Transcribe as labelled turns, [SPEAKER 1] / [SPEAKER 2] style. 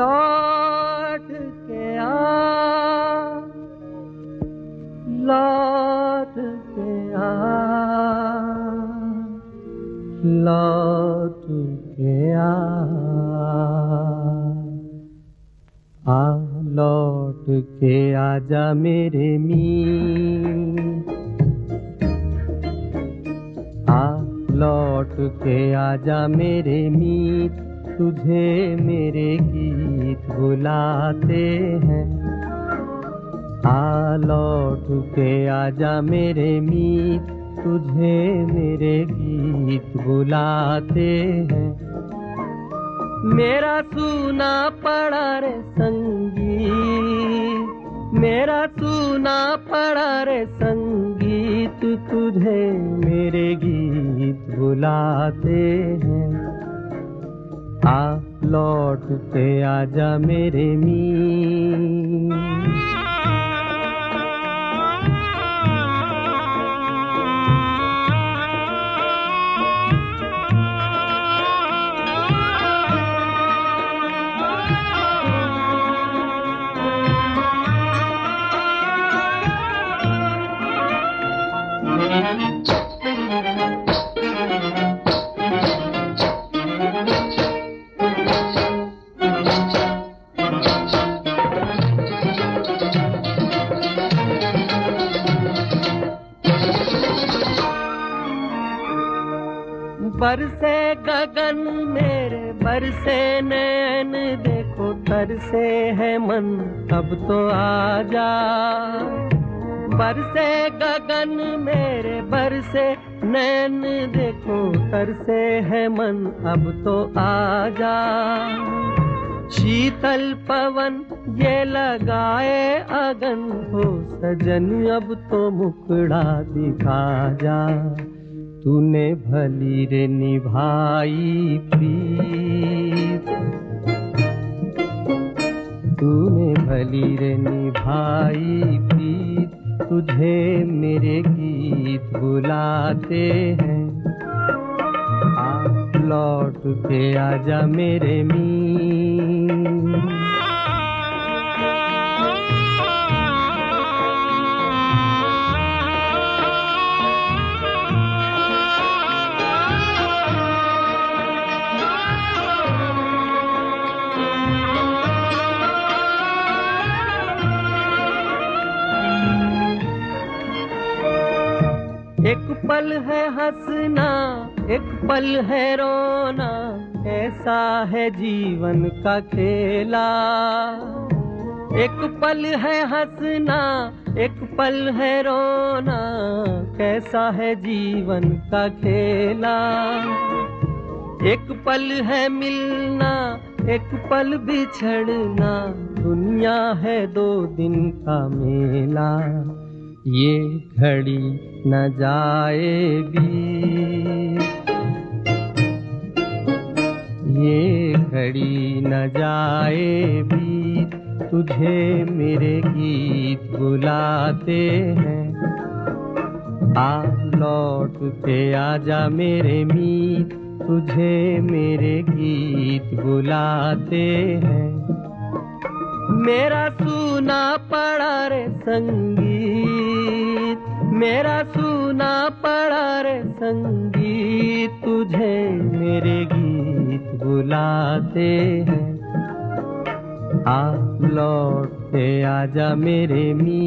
[SPEAKER 1] लौट के आ। लौट के आ। लौट के आ। आ, लौट के आजा मेरे मी आ, लौट के आजा मेरे मीत तुझे मेरे गीत बुलाते हैं। आ लौट के आजा मेरे मीत, तुझे मेरे गीत बुलाते हैं। मेरा सुना पड़ा रे संगीत, मेरा सुना पड़ा रे संगीत, तुझे मेरे गीत बुलाते हैं। आ लौट के आजा मेरे मी बरसे गगन मेरे, बरसे नैन देखो, तरसे है मन, अब तो आजा। बरसे गगन मेरे, बरसे नैन देखो, तरसे है मन, अब तो आजा। शीतल पवन ये लगाए अगन, हो सजन, अब तो मुखड़ा दिखा जा। तूने भली रे निभाई प्रीत। तूने भली रे निभाई प्रीत। तुझे मेरे गीत बुलाते हैं। आ लौट के आजा मेरे मी पल है हंसना, एक पल है रोना, ऐसा है जीवन का खेला। एक पल है हंसना, एक पल है रोना, कैसा है जीवन का खेला। एक पल है मिलना, एक पल बिछड़ना, दुनिया है दो दिन का मेला। ये घड़ी न जाएगी। ये घड़ी न जाएगी। तुझे मेरे गीत बुलाते हैं। आ लौट के आजा मेरे मीत। तुझे मेरे गीत बुलाते हैं। मेरा सुना पड़ा रे संगीत। मेरा सुना पड़ा रे संगीत तुझे मेरे गीत बुलाते हैं। आ लौट आजा मेरे मी